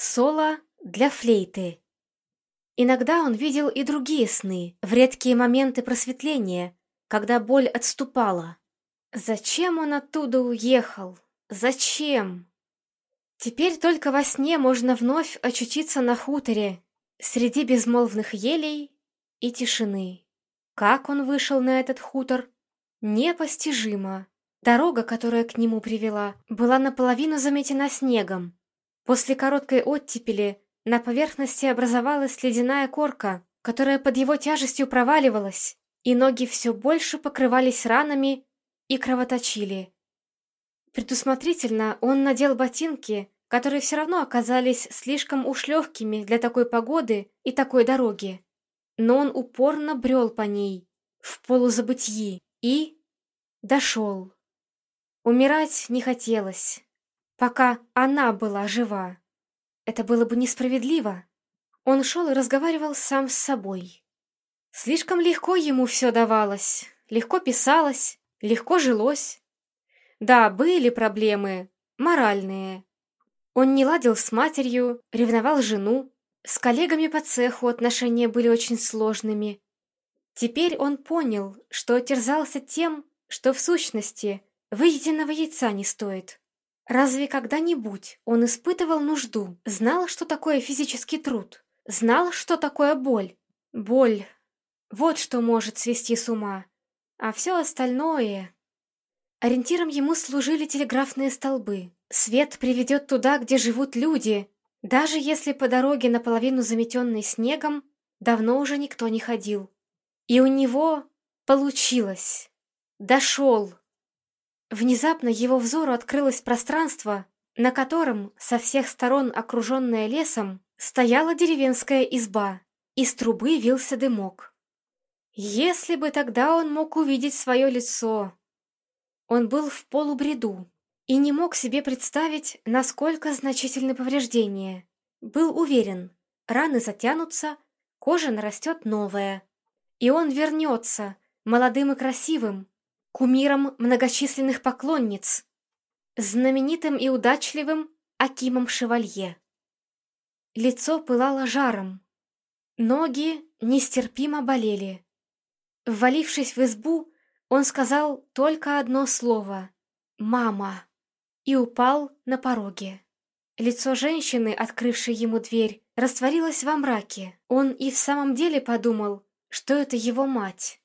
Соло для флейты. Иногда он видел и другие сны, в редкие моменты просветления, когда боль отступала. Зачем он оттуда уехал? Зачем? Теперь только во сне можно вновь очутиться на хуторе, среди безмолвных елей и тишины. Как он вышел на этот хутор? Непостижимо. Дорога, которая к нему привела, была наполовину заметена снегом, После короткой оттепели на поверхности образовалась ледяная корка, которая под его тяжестью проваливалась, и ноги все больше покрывались ранами и кровоточили. Предусмотрительно он надел ботинки, которые все равно оказались слишком уж легкими для такой погоды и такой дороги. Но он упорно брел по ней, в полузабытии, и... дошел. Умирать не хотелось пока она была жива. Это было бы несправедливо. Он шел и разговаривал сам с собой. Слишком легко ему все давалось, легко писалось, легко жилось. Да, были проблемы, моральные. Он не ладил с матерью, ревновал жену, с коллегами по цеху отношения были очень сложными. Теперь он понял, что терзался тем, что в сущности выеденного яйца не стоит. Разве когда-нибудь он испытывал нужду, знал, что такое физический труд, знал, что такое боль? Боль. Вот что может свести с ума. А все остальное... Ориентиром ему служили телеграфные столбы. Свет приведет туда, где живут люди, даже если по дороге, наполовину заметенной снегом, давно уже никто не ходил. И у него получилось. Дошел. Внезапно его взору открылось пространство, на котором, со всех сторон окруженное лесом, стояла деревенская изба. Из трубы вился дымок. Если бы тогда он мог увидеть свое лицо! Он был в полубреду и не мог себе представить, насколько значительны повреждения. Был уверен, раны затянутся, кожа нарастет новая. И он вернется, молодым и красивым, кумиром многочисленных поклонниц, знаменитым и удачливым Акимом Шевалье. Лицо пылало жаром, ноги нестерпимо болели. Ввалившись в избу, он сказал только одно слово «Мама» и упал на пороге. Лицо женщины, открывшей ему дверь, растворилось во мраке. Он и в самом деле подумал, что это его мать.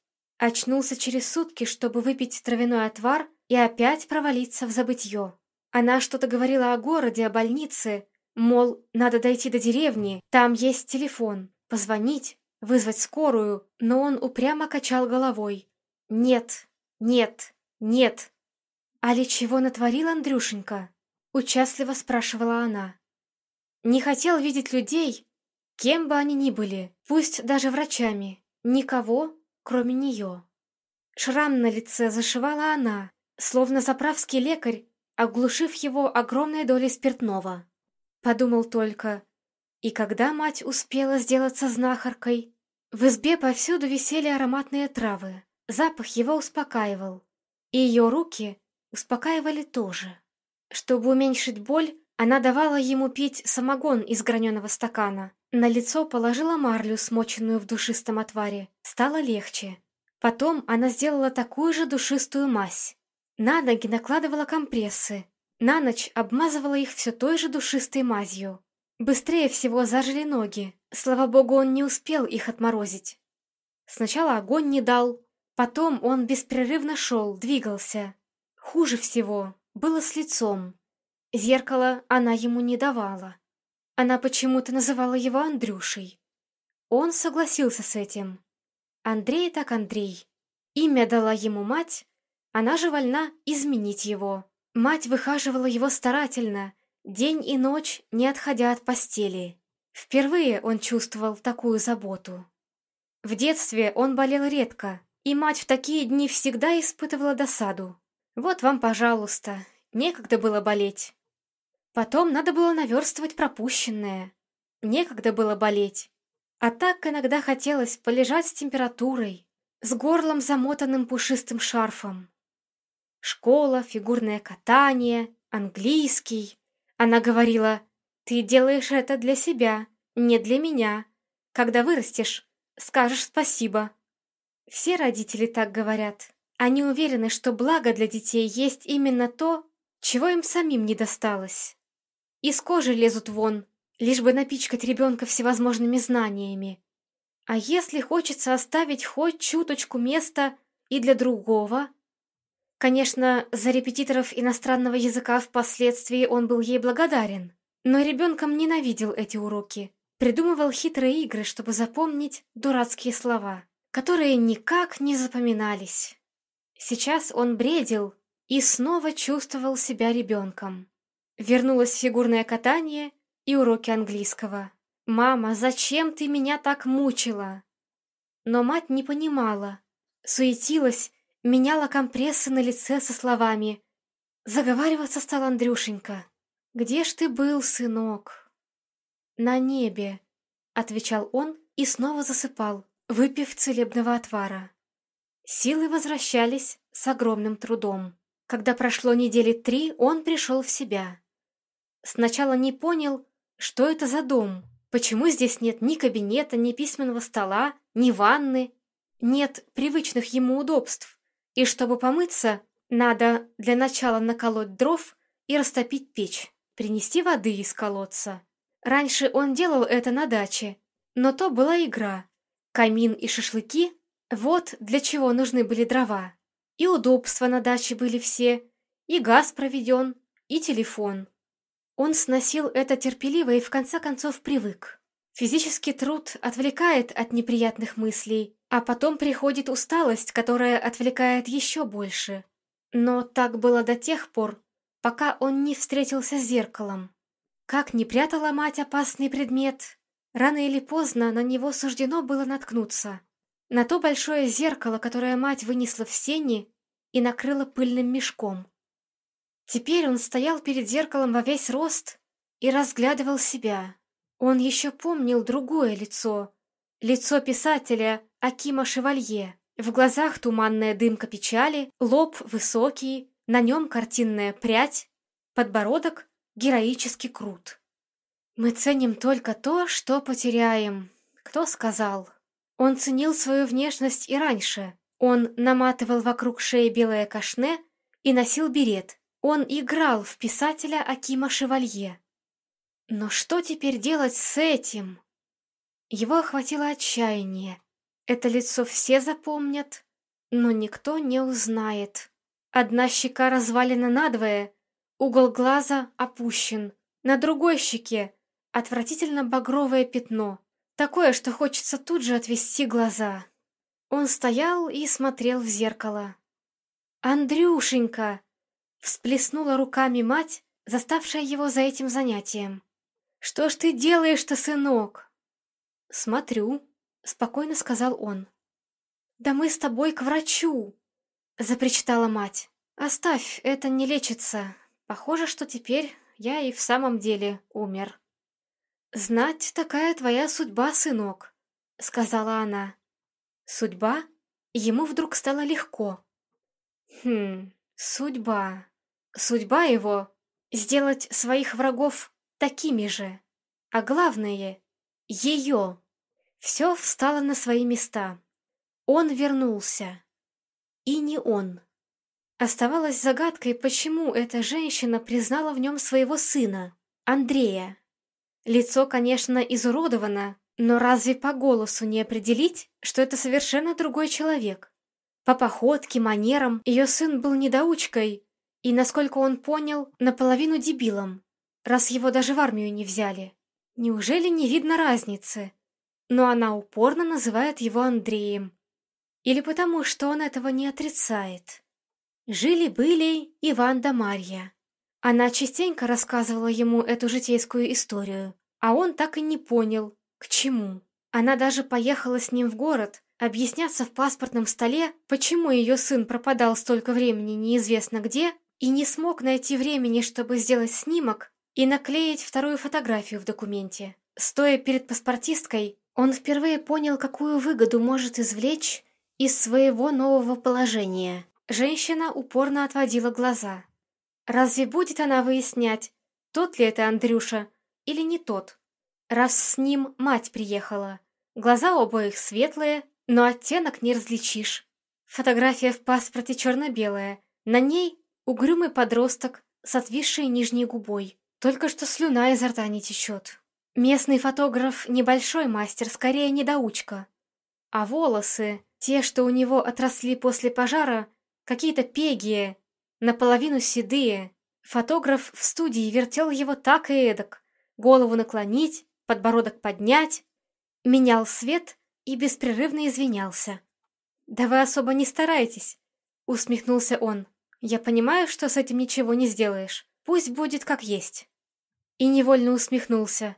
Очнулся через сутки, чтобы выпить травяной отвар и опять провалиться в забытье. Она что-то говорила о городе, о больнице, мол, надо дойти до деревни, там есть телефон, позвонить, вызвать скорую, но он упрямо качал головой. «Нет, нет, нет». «А ли чего натворил Андрюшенька?» — участливо спрашивала она. «Не хотел видеть людей, кем бы они ни были, пусть даже врачами, никого, кроме нее. Шрам на лице зашивала она, словно заправский лекарь, оглушив его огромной долей спиртного. Подумал только, и когда мать успела сделаться знахаркой? В избе повсюду висели ароматные травы, запах его успокаивал, и ее руки успокаивали тоже. Чтобы уменьшить боль, она давала ему пить самогон из граненого стакана, на лицо положила марлю, смоченную в душистом отваре. Стало легче. Потом она сделала такую же душистую мазь. На ноги накладывала компрессы. На ночь обмазывала их все той же душистой мазью. Быстрее всего зажили ноги. Слава богу, он не успел их отморозить. Сначала огонь не дал. Потом он беспрерывно шел, двигался. Хуже всего было с лицом. Зеркало она ему не давала. Она почему-то называла его Андрюшей. Он согласился с этим. Андрей так Андрей. Имя дала ему мать, она же вольна изменить его. Мать выхаживала его старательно, день и ночь, не отходя от постели. Впервые он чувствовал такую заботу. В детстве он болел редко, и мать в такие дни всегда испытывала досаду. Вот вам, пожалуйста, некогда было болеть. Потом надо было наверстывать пропущенное. Некогда было болеть. А так иногда хотелось полежать с температурой, с горлом замотанным пушистым шарфом. Школа, фигурное катание, английский. Она говорила, Ты делаешь это для себя, не для меня. Когда вырастешь, скажешь спасибо. Все родители так говорят. Они уверены, что благо для детей есть именно то, чего им самим не досталось. Из кожи лезут вон, лишь бы напичкать ребенка всевозможными знаниями. А если хочется оставить хоть чуточку места и для другого? Конечно, за репетиторов иностранного языка впоследствии он был ей благодарен, но ребенком ненавидел эти уроки, придумывал хитрые игры, чтобы запомнить дурацкие слова, которые никак не запоминались. Сейчас он бредил и снова чувствовал себя ребенком. Вернулось фигурное катание и уроки английского. «Мама, зачем ты меня так мучила?» Но мать не понимала, суетилась, меняла компрессы на лице со словами. Заговариваться стал Андрюшенька. «Где ж ты был, сынок?» «На небе», — отвечал он и снова засыпал, выпив целебного отвара. Силы возвращались с огромным трудом. Когда прошло недели три, он пришел в себя. Сначала не понял, что это за дом, почему здесь нет ни кабинета, ни письменного стола, ни ванны, нет привычных ему удобств. И чтобы помыться, надо для начала наколоть дров и растопить печь, принести воды из колодца. Раньше он делал это на даче, но то была игра. Камин и шашлыки вот для чего нужны были дрова. И удобства на даче были все, и газ проведен, и телефон. Он сносил это терпеливо и в конце концов привык. Физический труд отвлекает от неприятных мыслей, а потом приходит усталость, которая отвлекает еще больше. Но так было до тех пор, пока он не встретился с зеркалом. Как не прятала мать опасный предмет, рано или поздно на него суждено было наткнуться. На то большое зеркало, которое мать вынесла в сени и накрыла пыльным мешком. Теперь он стоял перед зеркалом во весь рост и разглядывал себя. Он еще помнил другое лицо. Лицо писателя Акима Шевалье. В глазах туманная дымка печали, лоб высокий, на нем картинная прядь, подбородок героически крут. «Мы ценим только то, что потеряем», — кто сказал. Он ценил свою внешность и раньше. Он наматывал вокруг шеи белое кашне и носил берет. Он играл в писателя Акима Шевалье. Но что теперь делать с этим? Его охватило отчаяние. Это лицо все запомнят, но никто не узнает. Одна щека развалена надвое, угол глаза опущен. На другой щеке отвратительно багровое пятно. Такое, что хочется тут же отвести глаза. Он стоял и смотрел в зеркало. «Андрюшенька!» — всплеснула руками мать, заставшая его за этим занятием. «Что ж ты делаешь-то, сынок?» «Смотрю», — спокойно сказал он. «Да мы с тобой к врачу!» — запричитала мать. «Оставь, это не лечится. Похоже, что теперь я и в самом деле умер». «Знать такая твоя судьба, сынок», — сказала она. «Судьба?» Ему вдруг стало легко. «Хм, судьба. Судьба его — сделать своих врагов такими же. А главное — ее. Все встало на свои места. Он вернулся. И не он. Оставалось загадкой, почему эта женщина признала в нем своего сына, Андрея. Лицо, конечно, изуродовано, но разве по голосу не определить, что это совершенно другой человек? По походке, манерам ее сын был недоучкой и, насколько он понял, наполовину дебилом, раз его даже в армию не взяли. Неужели не видно разницы? Но она упорно называет его Андреем. Или потому, что он этого не отрицает. Жили-были Иван да Марья. Она частенько рассказывала ему эту житейскую историю, а он так и не понял, к чему. Она даже поехала с ним в город, объясняться в паспортном столе, почему ее сын пропадал столько времени неизвестно где и не смог найти времени, чтобы сделать снимок и наклеить вторую фотографию в документе. Стоя перед паспортисткой, он впервые понял, какую выгоду может извлечь из своего нового положения. Женщина упорно отводила глаза. Разве будет она выяснять, тот ли это Андрюша, или не тот? Раз с ним мать приехала. Глаза обоих светлые, но оттенок не различишь. Фотография в паспорте черно-белая. На ней угрюмый подросток с отвисшей нижней губой. Только что слюна изо рта не течет. Местный фотограф небольшой мастер, скорее недоучка. А волосы, те, что у него отросли после пожара, какие-то пегие, наполовину седые. Фотограф в студии вертел его так и эдак. Голову наклонить, подбородок поднять. Менял свет и беспрерывно извинялся. «Да вы особо не старайтесь», — усмехнулся он. «Я понимаю, что с этим ничего не сделаешь. Пусть будет как есть». И невольно усмехнулся.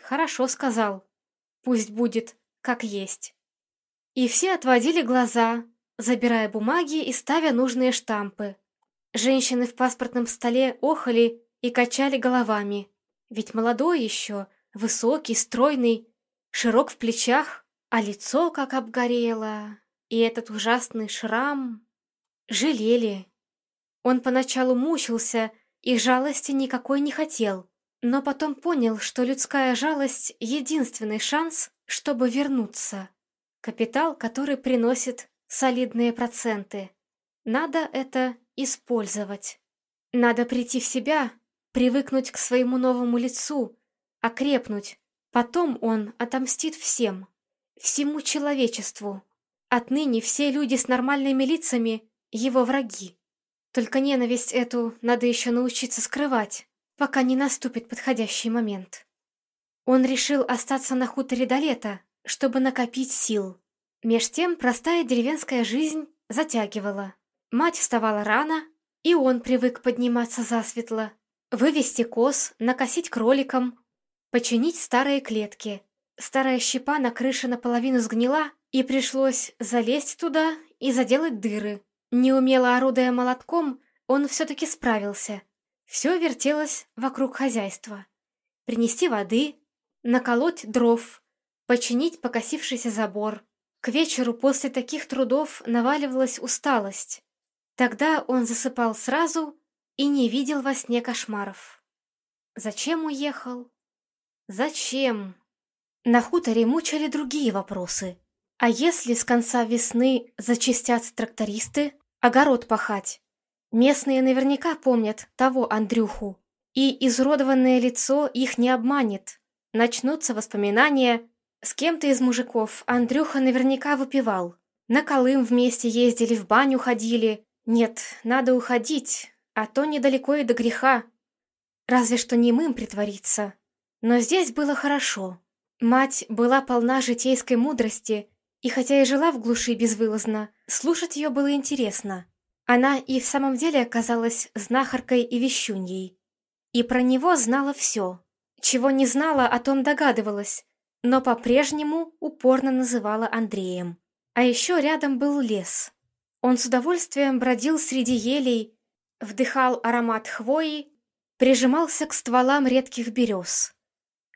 «Хорошо сказал. Пусть будет как есть». И все отводили глаза, забирая бумаги и ставя нужные штампы. Женщины в паспортном столе охали и качали головами. Ведь молодой еще, высокий, стройный, широк в плечах, а лицо как обгорело. И этот ужасный шрам... Жалели. Он поначалу мучился и жалости никакой не хотел, но потом понял, что людская жалость — единственный шанс, чтобы вернуться. Капитал, который приносит солидные проценты. Надо это использовать. Надо прийти в себя, привыкнуть к своему новому лицу, окрепнуть. Потом он отомстит всем, всему человечеству. Отныне все люди с нормальными лицами — его враги. Только ненависть эту надо еще научиться скрывать, пока не наступит подходящий момент. Он решил остаться на хуторе до лета, чтобы накопить сил. Меж тем простая деревенская жизнь затягивала. Мать вставала рано, и он привык подниматься засветло, вывести коз, накосить кроликам, починить старые клетки. Старая щепа на крыше наполовину сгнила, и пришлось залезть туда и заделать дыры. Неумело орудуя молотком, он все-таки справился. Все вертелось вокруг хозяйства. Принести воды, наколоть дров, починить покосившийся забор. К вечеру после таких трудов наваливалась усталость. Тогда он засыпал сразу и не видел во сне кошмаров. Зачем уехал? Зачем? На хуторе мучали другие вопросы. А если с конца весны зачистят трактористы, огород пахать? Местные наверняка помнят того Андрюху, и изуродованное лицо их не обманет. Начнутся воспоминания. С кем-то из мужиков Андрюха наверняка выпивал. На Колым вместе ездили, в баню ходили. Нет, надо уходить, а то недалеко и до греха. Разве что немым притвориться. Но здесь было хорошо. Мать была полна житейской мудрости и хотя и жила в глуши безвылазно, слушать ее было интересно. Она и в самом деле оказалась знахаркой и вещуньей. И про него знала все. Чего не знала, о том догадывалась, но по-прежнему упорно называла Андреем. А еще рядом был лес. Он с удовольствием бродил среди елей, вдыхал аромат хвои, прижимался к стволам редких берез.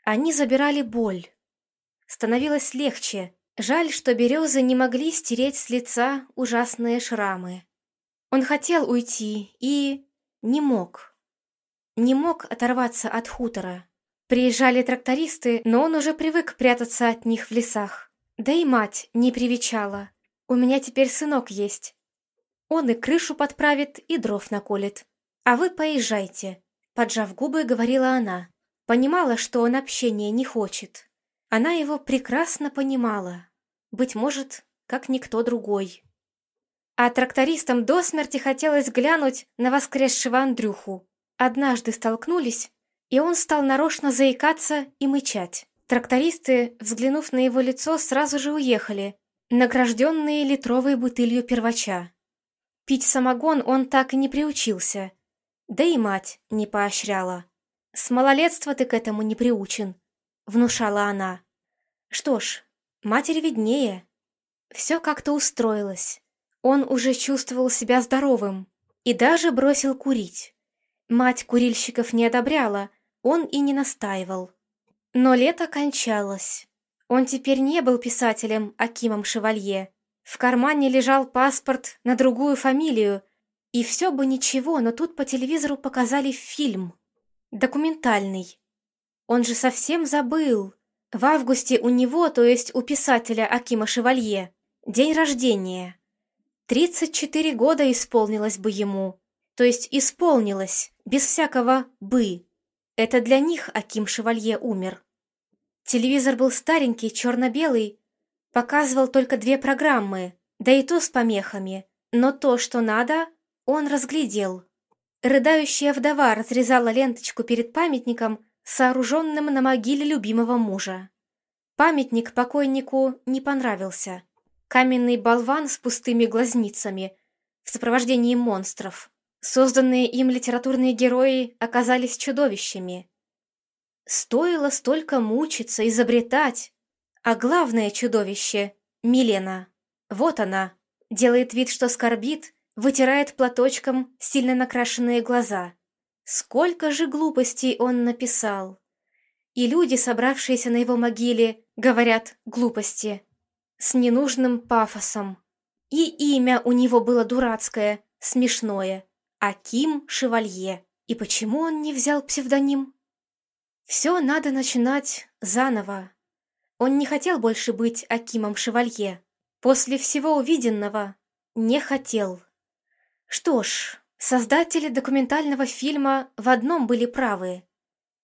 Они забирали боль. Становилось легче, Жаль, что березы не могли стереть с лица ужасные шрамы. Он хотел уйти и... не мог. Не мог оторваться от хутора. Приезжали трактористы, но он уже привык прятаться от них в лесах. Да и мать не привечала. У меня теперь сынок есть. Он и крышу подправит, и дров наколет. А вы поезжайте, поджав губы, говорила она. Понимала, что он общения не хочет. Она его прекрасно понимала. Быть может, как никто другой. А трактористам до смерти хотелось глянуть на воскресшего Андрюху. Однажды столкнулись, и он стал нарочно заикаться и мычать. Трактористы, взглянув на его лицо, сразу же уехали, награжденные литровой бутылью первача. Пить самогон он так и не приучился. Да и мать не поощряла. «С малолетства ты к этому не приучен», — внушала она. Что ж, Матери виднее. Все как-то устроилось. Он уже чувствовал себя здоровым и даже бросил курить. Мать курильщиков не одобряла, он и не настаивал. Но лето кончалось. Он теперь не был писателем Акимом Шевалье. В кармане лежал паспорт на другую фамилию, и все бы ничего, но тут по телевизору показали фильм. Документальный. Он же совсем забыл. В августе у него, то есть у писателя Акима Шевалье, день рождения. 34 года исполнилось бы ему. То есть исполнилось, без всякого «бы». Это для них Аким Шевалье умер. Телевизор был старенький, черно-белый, показывал только две программы, да и то с помехами, но то, что надо, он разглядел. Рыдающая вдова разрезала ленточку перед памятником, сооруженным на могиле любимого мужа. Памятник покойнику не понравился. Каменный болван с пустыми глазницами в сопровождении монстров. Созданные им литературные герои оказались чудовищами. Стоило столько мучиться, изобретать. А главное чудовище — Милена. Вот она. Делает вид, что скорбит, вытирает платочком сильно накрашенные глаза. Сколько же глупостей он написал. И люди, собравшиеся на его могиле, говорят глупости. С ненужным пафосом. И имя у него было дурацкое, смешное. Аким Шевалье. И почему он не взял псевдоним? Все надо начинать заново. Он не хотел больше быть Акимом Шевалье. После всего увиденного не хотел. Что ж, создатели документального фильма в одном были правы.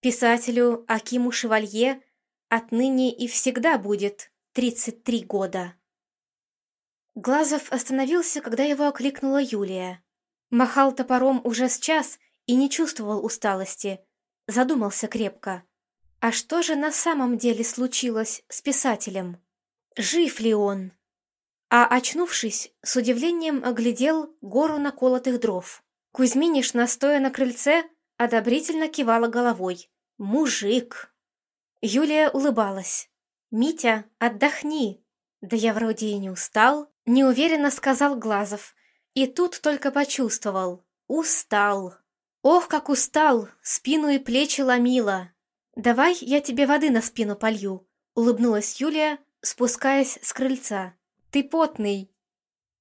Писателю Акиму Шевалье отныне и всегда будет 33 года. Глазов остановился, когда его окликнула Юлия. Махал топором уже с час и не чувствовал усталости. Задумался крепко. А что же на самом деле случилось с писателем? Жив ли он? А очнувшись, с удивлением оглядел гору наколотых дров. Кузьминишна, стоя на крыльце, одобрительно кивала головой. «Мужик!» Юлия улыбалась. «Митя, отдохни!» «Да я вроде и не устал», — неуверенно сказал Глазов, и тут только почувствовал. Устал. Ох, как устал, спину и плечи ломило. «Давай я тебе воды на спину полью», — улыбнулась Юлия, спускаясь с крыльца. «Ты потный».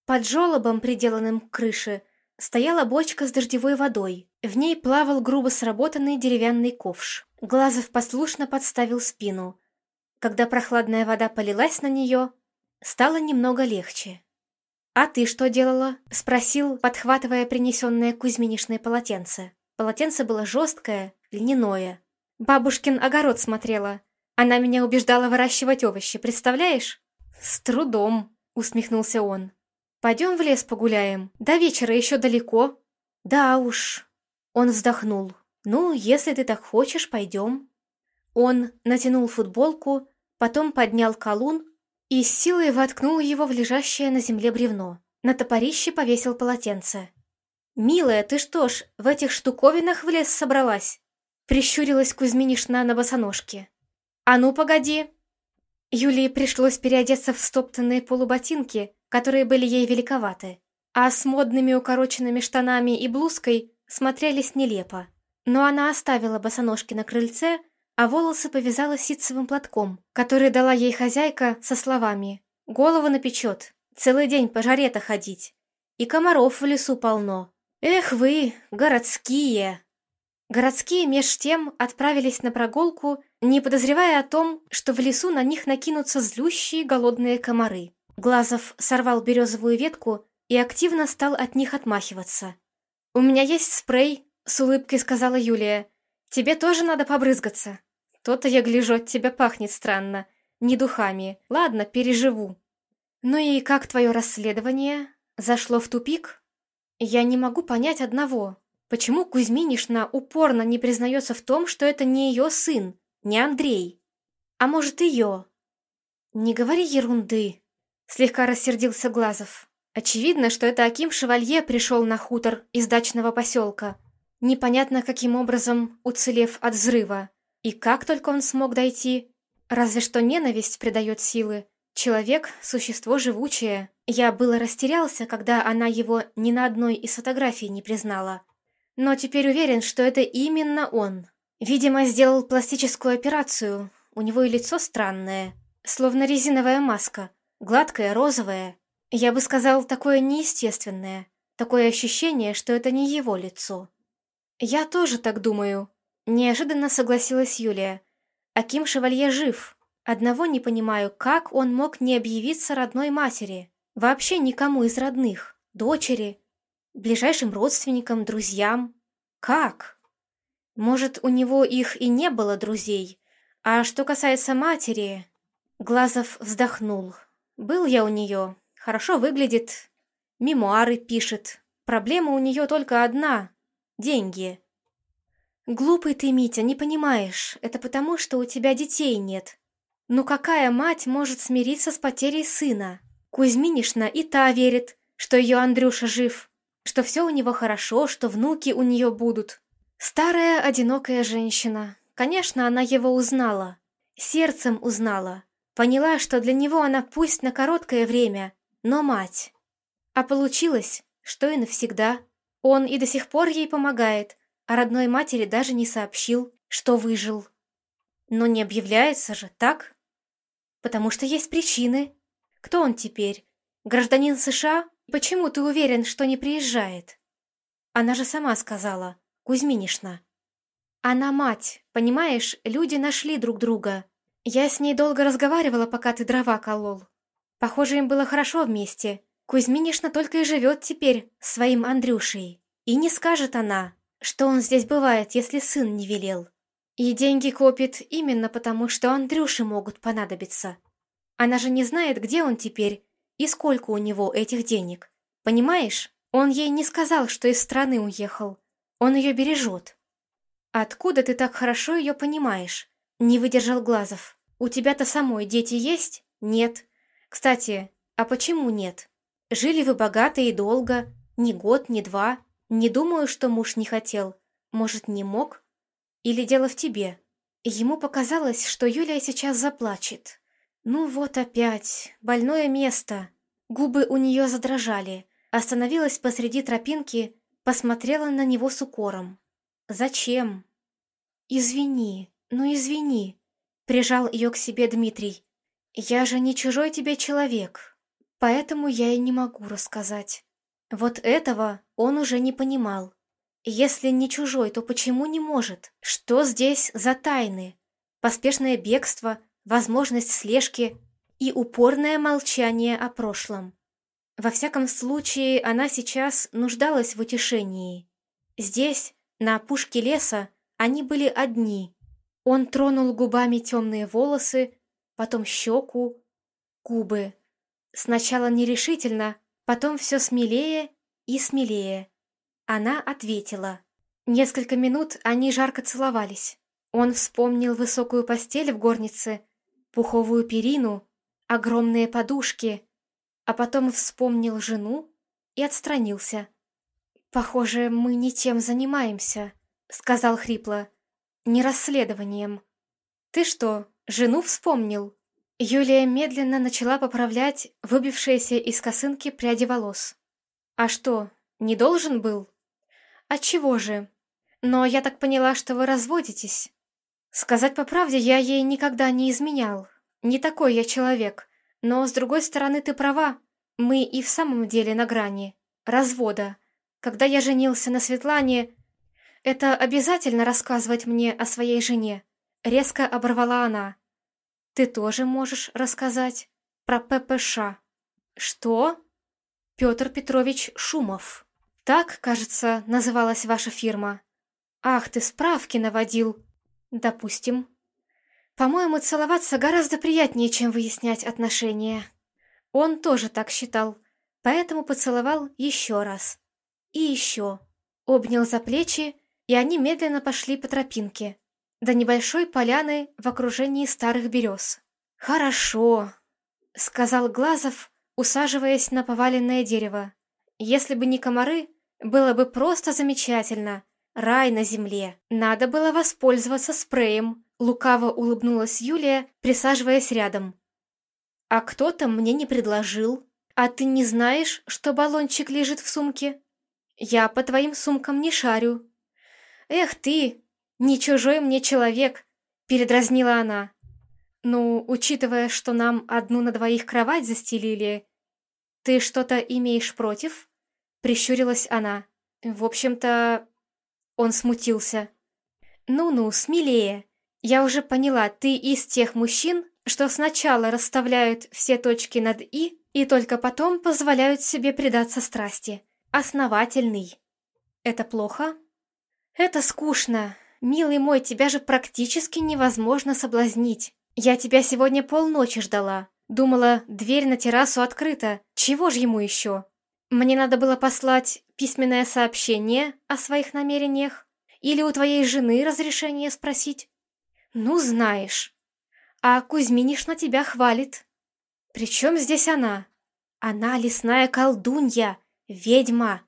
Под жолобом, приделанным к крыше, стояла бочка с дождевой водой. В ней плавал грубо сработанный деревянный ковш. Глазов послушно подставил спину. Когда прохладная вода полилась на нее, стало немного легче. «А ты что делала?» — спросил, подхватывая принесенное Кузьминишное полотенце. Полотенце было жесткое, льняное. Бабушкин огород смотрела. Она меня убеждала выращивать овощи, представляешь? «С трудом», — усмехнулся он. «Пойдем в лес погуляем. До вечера еще далеко». «Да уж». Он вздохнул. «Ну, если ты так хочешь, пойдем». Он натянул футболку, потом поднял колун и с силой воткнул его в лежащее на земле бревно. На топорище повесил полотенце. «Милая, ты что ж, в этих штуковинах в лес собралась?» Прищурилась Кузьминишна на босоножке. «А ну, погоди!» Юлии пришлось переодеться в стоптанные полуботинки, которые были ей великоваты, а с модными укороченными штанами и блузкой смотрелись нелепо. Но она оставила босоножки на крыльце, а волосы повязала ситцевым платком, который дала ей хозяйка со словами «Голову напечет, целый день по жаре-то ходить, и комаров в лесу полно. Эх вы, городские!» Городские меж тем отправились на прогулку, не подозревая о том, что в лесу на них накинутся злющие голодные комары. Глазов сорвал березовую ветку и активно стал от них отмахиваться. «У меня есть спрей», — с улыбкой сказала Юлия. «Тебе тоже надо побрызгаться». То-то я гляжу, от тебя пахнет странно. Не духами. Ладно, переживу. Ну и как твое расследование? Зашло в тупик? Я не могу понять одного. Почему Кузьминишна упорно не признается в том, что это не ее сын, не Андрей? А может, ее? Не говори ерунды. Слегка рассердился Глазов. Очевидно, что это Аким Шевалье пришел на хутор из дачного поселка. Непонятно, каким образом, уцелев от взрыва. И как только он смог дойти? Разве что ненависть придает силы. Человек — существо живучее. Я было растерялся, когда она его ни на одной из фотографий не признала. Но теперь уверен, что это именно он. Видимо, сделал пластическую операцию. У него и лицо странное, словно резиновая маска, гладкое, розовое. Я бы сказал, такое неестественное. Такое ощущение, что это не его лицо. Я тоже так думаю, Неожиданно согласилась Юлия. Аким Шевалье жив. Одного не понимаю, как он мог не объявиться родной матери. Вообще никому из родных, дочери, ближайшим родственникам, друзьям. Как? Может, у него их и не было друзей. А что касается матери... Глазов вздохнул. Был я у нее. Хорошо выглядит. Мемуары пишет. Проблема у нее только одна — деньги. Глупый ты, Митя, не понимаешь. Это потому, что у тебя детей нет. Ну какая мать может смириться с потерей сына? Кузьминишна и та верит, что ее Андрюша жив, что все у него хорошо, что внуки у нее будут. Старая одинокая женщина. Конечно, она его узнала. Сердцем узнала. Поняла, что для него она пусть на короткое время, но мать. А получилось, что и навсегда. Он и до сих пор ей помогает, а родной матери даже не сообщил, что выжил. Но не объявляется же, так? Потому что есть причины. Кто он теперь? Гражданин США? Почему ты уверен, что не приезжает? Она же сама сказала. Кузьминишна. Она мать, понимаешь, люди нашли друг друга. Я с ней долго разговаривала, пока ты дрова колол. Похоже, им было хорошо вместе. Кузьминишна только и живет теперь своим Андрюшей. И не скажет она, что он здесь бывает, если сын не велел. И деньги копит именно потому, что Андрюше могут понадобиться. Она же не знает, где он теперь и сколько у него этих денег. Понимаешь, он ей не сказал, что из страны уехал. Он ее бережет. Откуда ты так хорошо ее понимаешь? Не выдержал Глазов. У тебя-то самой дети есть? Нет. Кстати, а почему нет? Жили вы богато и долго. Ни год, ни два. Не думаю, что муж не хотел. Может, не мог? Или дело в тебе? Ему показалось, что Юлия сейчас заплачет. Ну вот опять. Больное место. Губы у нее задрожали. Остановилась посреди тропинки, посмотрела на него с укором. «Зачем?» «Извини, ну извини», — прижал ее к себе Дмитрий. «Я же не чужой тебе человек, поэтому я и не могу рассказать». Вот этого он уже не понимал. Если не чужой, то почему не может? Что здесь за тайны? Поспешное бегство, возможность слежки и упорное молчание о прошлом. Во всяком случае, она сейчас нуждалась в утешении. Здесь, на опушке леса, они были одни. Он тронул губами темные волосы, потом щеку, губы. Сначала нерешительно, потом все смелее и смелее. Она ответила. Несколько минут они жарко целовались. Он вспомнил высокую постель в горнице, пуховую перину, огромные подушки, а потом вспомнил жену и отстранился. «Похоже, мы не тем занимаемся», — сказал хрипло. «Не расследованием». «Ты что, жену вспомнил?» Юлия медленно начала поправлять выбившиеся из косынки пряди волос. «А что, не должен был?» «Отчего же? Но я так поняла, что вы разводитесь». «Сказать по правде, я ей никогда не изменял. Не такой я человек. Но, с другой стороны, ты права. Мы и в самом деле на грани. Развода. Когда я женился на Светлане... Это обязательно рассказывать мне о своей жене. Резко оборвала она. Ты тоже можешь рассказать про ППШ. Что? Петр Петрович Шумов. Так, кажется, называлась ваша фирма. Ах, ты справки наводил. Допустим. По-моему, целоваться гораздо приятнее, чем выяснять отношения. Он тоже так считал, поэтому поцеловал еще раз. И еще. Обнял за плечи, и они медленно пошли по тропинке, до небольшой поляны в окружении старых берез. «Хорошо», — сказал Глазов, усаживаясь на поваленное дерево. «Если бы не комары, было бы просто замечательно. Рай на земле. Надо было воспользоваться спреем, Лукаво улыбнулась Юлия, присаживаясь рядом. «А кто-то мне не предложил. А ты не знаешь, что баллончик лежит в сумке? Я по твоим сумкам не шарю». «Эх ты, не чужой мне человек», — передразнила она. «Ну, учитывая, что нам одну на двоих кровать застелили, ты что-то имеешь против?» — прищурилась она. «В общем-то...» Он смутился. «Ну-ну, смелее. Я уже поняла, ты из тех мужчин, что сначала расставляют все точки над «и» и только потом позволяют себе предаться страсти. Основательный. Это плохо? Это скучно. Милый мой, тебя же практически невозможно соблазнить. Я тебя сегодня полночи ждала. Думала, дверь на террасу открыта. Чего ж ему еще? Мне надо было послать письменное сообщение о своих намерениях? Или у твоей жены разрешение спросить? Ну, знаешь. А Кузьминишна тебя хвалит. Причем здесь она? Она лесная колдунья, ведьма,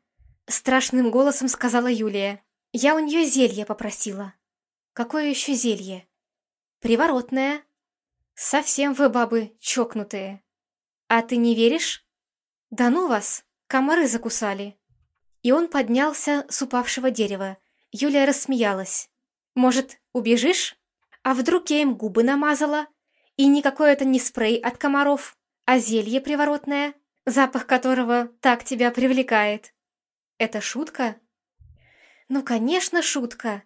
страшным голосом сказала Юлия. Я у нее зелье попросила. Какое еще зелье? Приворотное. Совсем вы, бабы, чокнутые. А ты не веришь? Да ну вас, комары закусали. И он поднялся с упавшего дерева. Юлия рассмеялась. Может, убежишь? А вдруг я им губы намазала? И никакой это не спрей от комаров, а зелье приворотное, запах которого так тебя привлекает. Это шутка? Ну, конечно, шутка.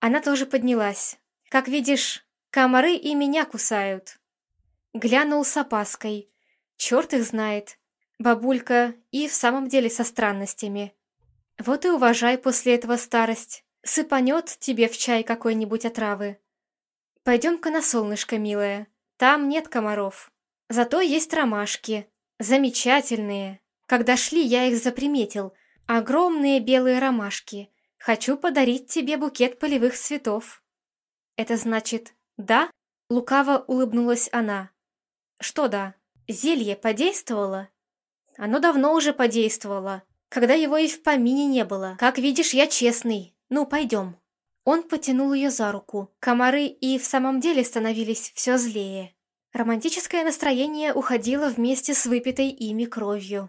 Она тоже поднялась. Как видишь, комары и меня кусают. Глянул с опаской. Черт их знает. Бабулька и в самом деле со странностями. Вот и уважай после этого старость. Сыпанет тебе в чай какой-нибудь отравы. Пойдем-ка на солнышко, милая. Там нет комаров. Зато есть ромашки. Замечательные. Когда шли, я их заприметил. Огромные белые ромашки. Хочу подарить тебе букет полевых цветов. Это значит «да»? Лукаво улыбнулась она. Что да? Зелье подействовало? Оно давно уже подействовало, когда его и в помине не было. Как видишь, я честный. Ну, пойдем. Он потянул ее за руку. Комары и в самом деле становились все злее. Романтическое настроение уходило вместе с выпитой ими кровью.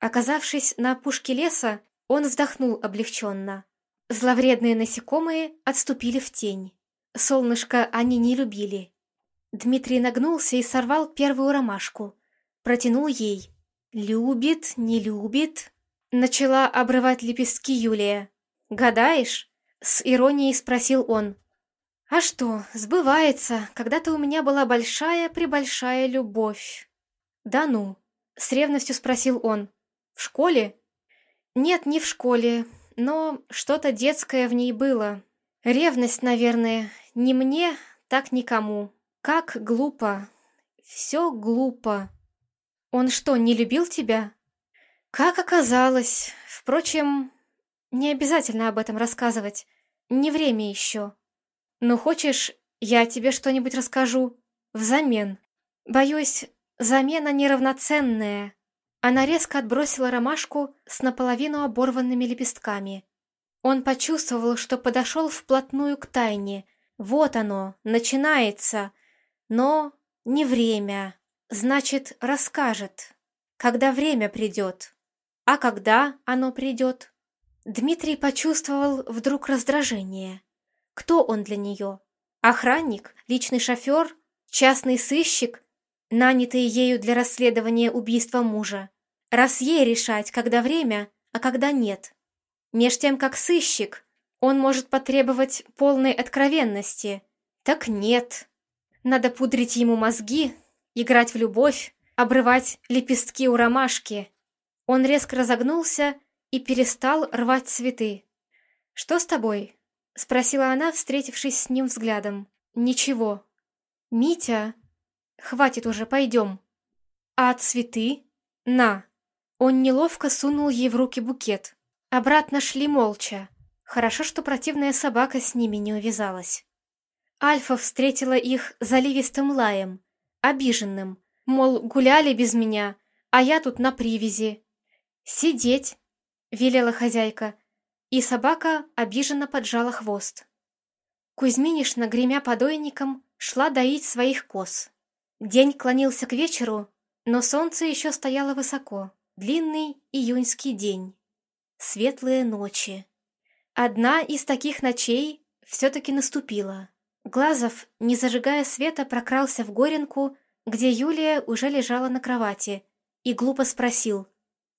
Оказавшись на пушке леса, он вздохнул облегченно. Зловредные насекомые отступили в тень. Солнышко они не любили. Дмитрий нагнулся и сорвал первую ромашку. Протянул ей. «Любит, не любит?» Начала обрывать лепестки Юлия. «Гадаешь?» С иронией спросил он. «А что, сбывается, когда-то у меня была большая-пребольшая любовь». «Да ну?» — с ревностью спросил он. «В школе?» «Нет, не в школе, но что-то детское в ней было. Ревность, наверное, не мне, так никому. Как глупо. Все глупо. Он что, не любил тебя?» «Как оказалось. Впрочем, не обязательно об этом рассказывать. Не время еще. Ну, хочешь, я тебе что-нибудь расскажу? Взамен. Боюсь, замена неравноценная. Она резко отбросила ромашку с наполовину оборванными лепестками. Он почувствовал, что подошел вплотную к тайне. Вот оно, начинается. Но не время. Значит, расскажет. Когда время придет. А когда оно придет? Дмитрий почувствовал вдруг раздражение. Кто он для нее? Охранник? Личный шофер? Частный сыщик? Нанятый ею для расследования убийства мужа? Раз ей решать, когда время, а когда нет. Меж тем, как сыщик, он может потребовать полной откровенности. Так нет. Надо пудрить ему мозги, играть в любовь, обрывать лепестки у ромашки. Он резко разогнулся и перестал рвать цветы. «Что с тобой?» — спросила она, встретившись с ним взглядом. «Ничего». «Митя?» «Хватит уже, пойдем». «А цветы?» «На». Он неловко сунул ей в руки букет. Обратно шли молча. Хорошо, что противная собака с ними не увязалась. Альфа встретила их заливистым лаем, обиженным, мол, гуляли без меня, а я тут на привязи. «Сидеть!» — велела хозяйка, и собака обиженно поджала хвост. Кузьминишна, гремя подойником, шла доить своих коз. День клонился к вечеру, но солнце еще стояло высоко. Длинный июньский день. Светлые ночи. Одна из таких ночей все-таки наступила. Глазов, не зажигая света, прокрался в горенку, где Юлия уже лежала на кровати, и глупо спросил,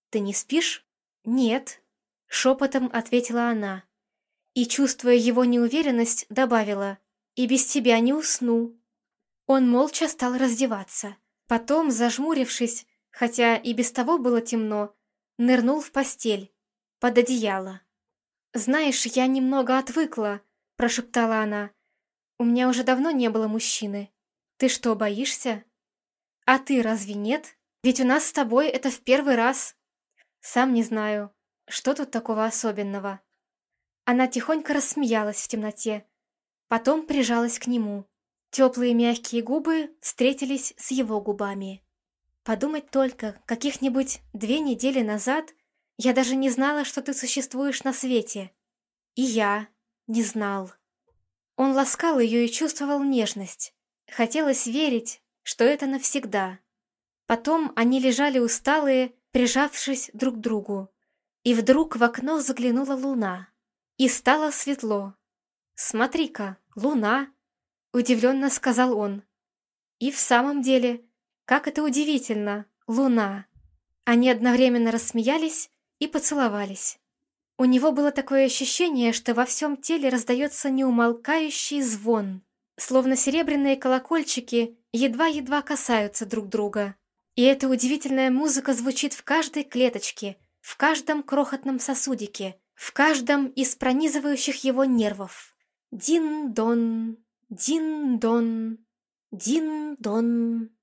«Ты не спишь?» «Нет», — шепотом ответила она. И, чувствуя его неуверенность, добавила, и без тебя не усну». Он молча стал раздеваться. Потом, зажмурившись, хотя и без того было темно, нырнул в постель, под одеяло. «Знаешь, я немного отвыкла», — прошептала она. «У меня уже давно не было мужчины. Ты что, боишься?» «А ты разве нет? Ведь у нас с тобой это в первый раз». «Сам не знаю, что тут такого особенного?» Она тихонько рассмеялась в темноте, потом прижалась к нему. Теплые мягкие губы встретились с его губами. Подумать только, каких-нибудь две недели назад я даже не знала, что ты существуешь на свете. И я не знал. Он ласкал ее и чувствовал нежность. Хотелось верить, что это навсегда. Потом они лежали усталые, прижавшись друг к другу. И вдруг в окно заглянула луна. И стало светло. «Смотри-ка, луна!» — удивленно сказал он. И в самом деле, как это удивительно, луна! Они одновременно рассмеялись и поцеловались. У него было такое ощущение, что во всем теле раздается неумолкающий звон, словно серебряные колокольчики едва-едва касаются друг друга. И эта удивительная музыка звучит в каждой клеточке, в каждом крохотном сосудике, в каждом из пронизывающих его нервов. Дин-дон, дин-дон, дин-дон.